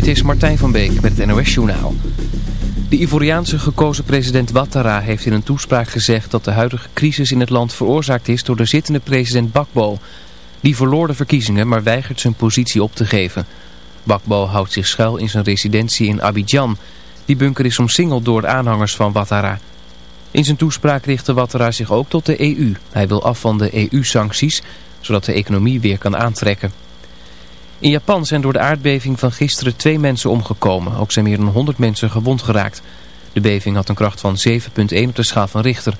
Dit is Martijn van Beek met het NOS-journaal. De Ivoriaanse gekozen president Ouattara heeft in een toespraak gezegd dat de huidige crisis in het land veroorzaakt is door de zittende president Bakbo. Die verloor de verkiezingen, maar weigert zijn positie op te geven. Bakbo houdt zich schuil in zijn residentie in Abidjan. Die bunker is omsingeld door de aanhangers van Ouattara. In zijn toespraak richtte Ouattara zich ook tot de EU. Hij wil af van de EU-sancties, zodat de economie weer kan aantrekken. In Japan zijn door de aardbeving van gisteren twee mensen omgekomen. Ook zijn meer dan 100 mensen gewond geraakt. De beving had een kracht van 7,1 op de schaal van Richter. Er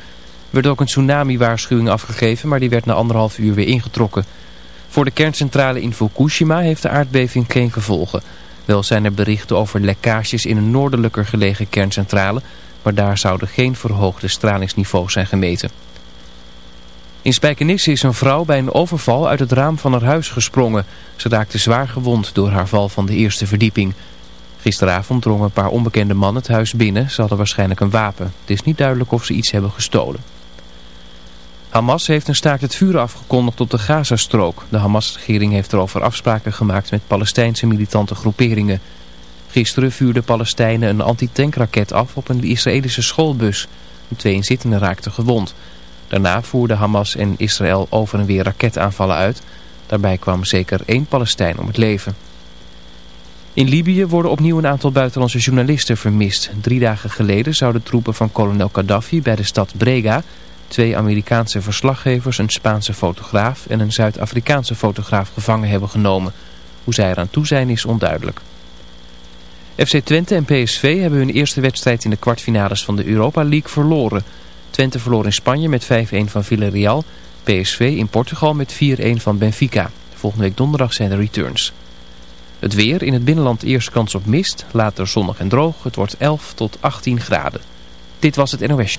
werd ook een tsunami-waarschuwing afgegeven, maar die werd na anderhalf uur weer ingetrokken. Voor de kerncentrale in Fukushima heeft de aardbeving geen gevolgen. Wel zijn er berichten over lekkages in een noordelijker gelegen kerncentrale, maar daar zouden geen verhoogde stralingsniveaus zijn gemeten. In Spijkenisse is een vrouw bij een overval uit het raam van haar huis gesprongen. Ze raakte zwaar gewond door haar val van de eerste verdieping. Gisteravond drongen een paar onbekende mannen het huis binnen. Ze hadden waarschijnlijk een wapen. Het is niet duidelijk of ze iets hebben gestolen. Hamas heeft een staakt het vuur afgekondigd op de Gazastrook. De Hamas-regering heeft erover afspraken gemaakt met Palestijnse militante groeperingen. Gisteren vuurden Palestijnen een antitankraket af op een Israëlische schoolbus. twee inzittenden raakten gewond. Daarna voerden Hamas en Israël over en weer raketaanvallen uit. Daarbij kwam zeker één Palestijn om het leven. In Libië worden opnieuw een aantal buitenlandse journalisten vermist. Drie dagen geleden zouden troepen van kolonel Gaddafi bij de stad Brega... twee Amerikaanse verslaggevers, een Spaanse fotograaf en een Zuid-Afrikaanse fotograaf gevangen hebben genomen. Hoe zij eraan toe zijn is onduidelijk. FC Twente en PSV hebben hun eerste wedstrijd in de kwartfinales van de Europa League verloren... Twente verloor in Spanje met 5-1 van Villarreal. PSV in Portugal met 4-1 van Benfica. Volgende week donderdag zijn de returns. Het weer, in het binnenland eerst kans op mist, later zonnig en droog. Het wordt 11 tot 18 graden. Dit was het NOS.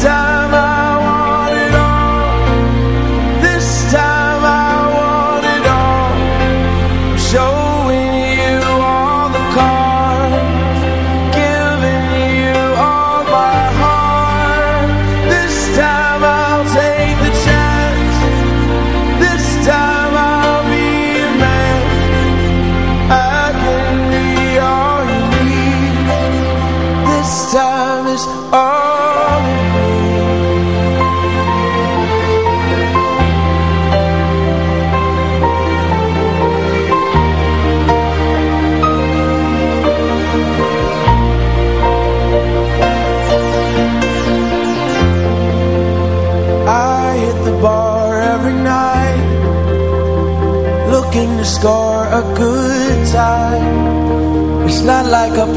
time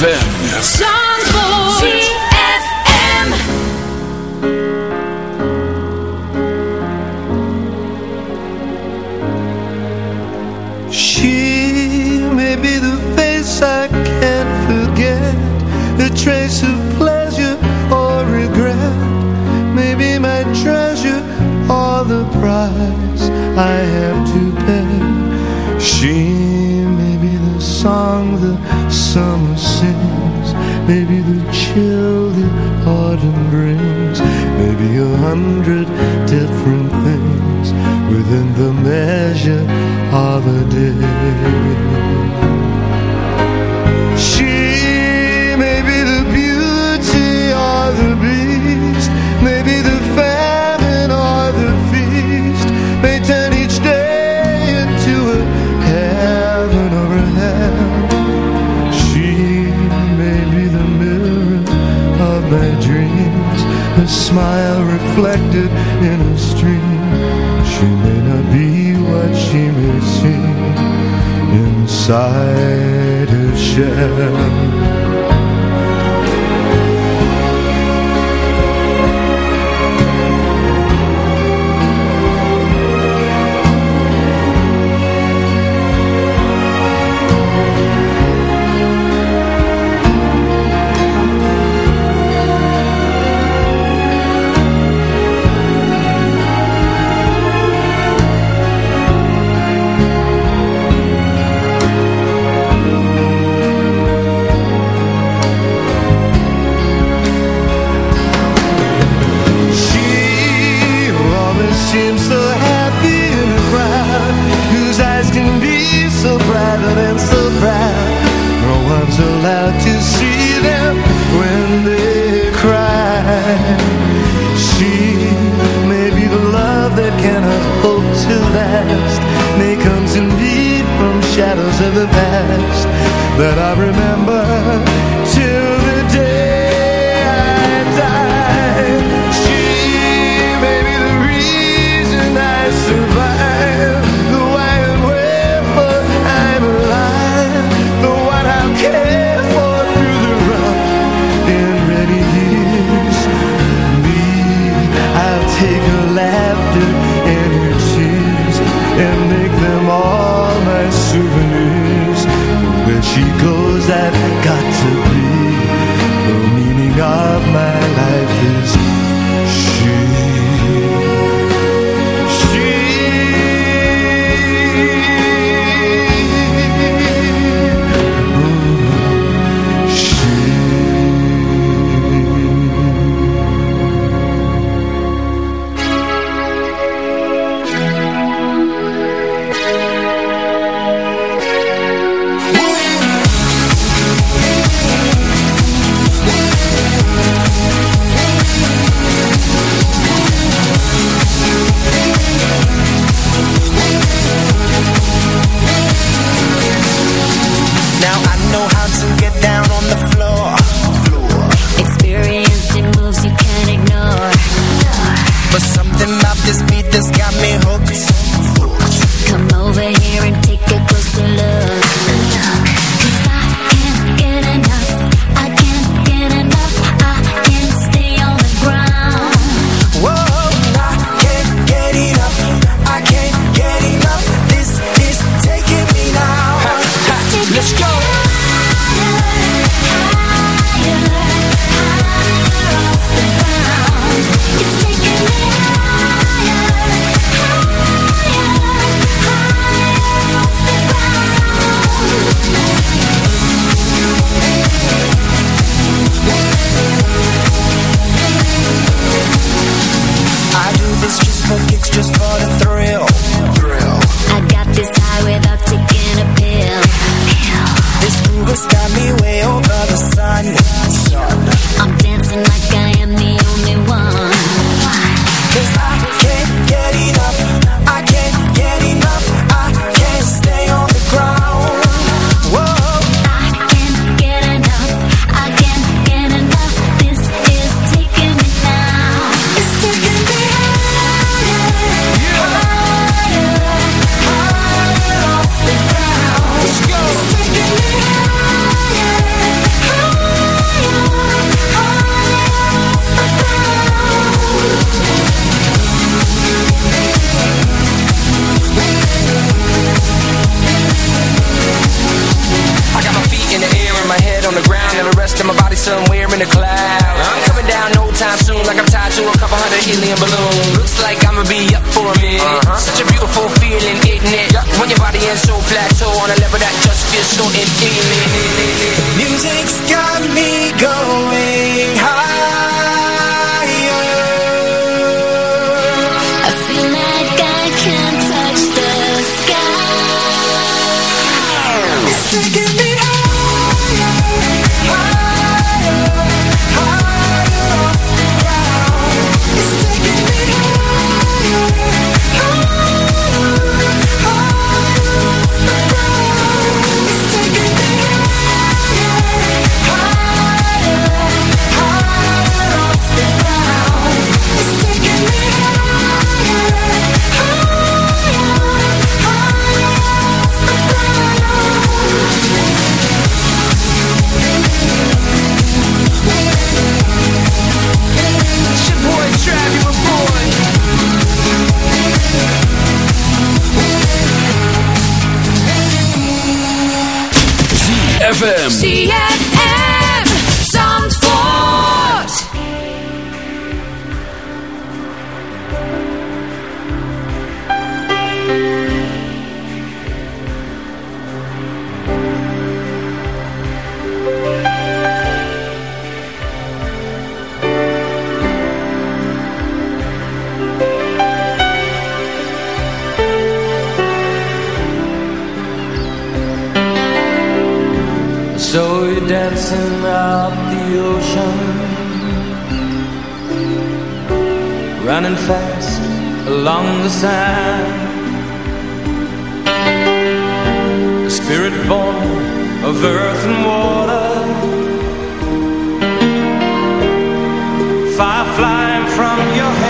ZFM. Hundred Inside her shell like I'm tied to a couple hundred helium balloons. Looks like I'ma be up for a minute. Uh -huh. Such a beautiful feeling, isn't it? Yeah. When your body is so plateau on a level that just feels so infinite. Music's got me going high. ZFM. running fast along the sand. A spirit born of earth and water, fire flying from your head.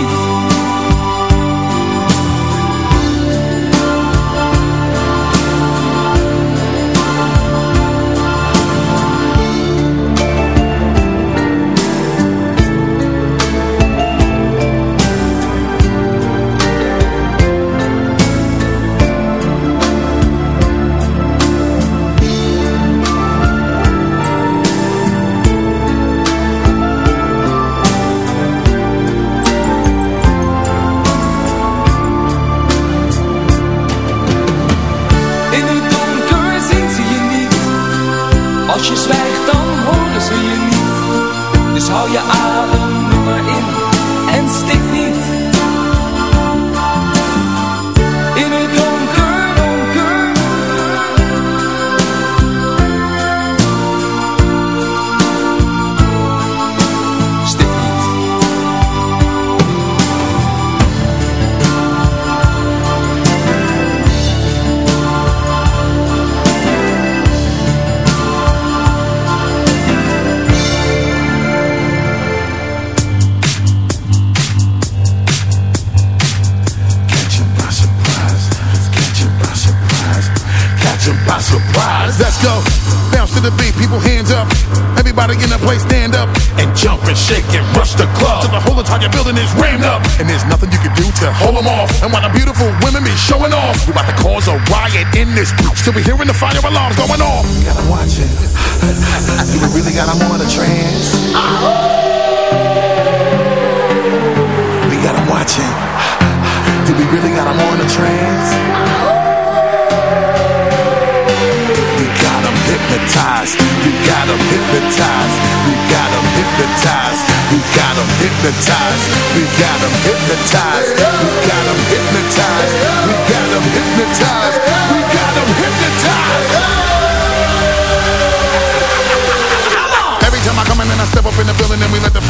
riot in this bitch. Still be hearing the fire alarms going off. Gotta watch it. you really got them on a trance. We got them watching. Do we really got them on a trance? We got them hypnotized. We got them hypnotized. We got them hypnotized. We got them hypnotized. We got them hypnotized. We got them hypnotized.